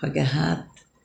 har gehabt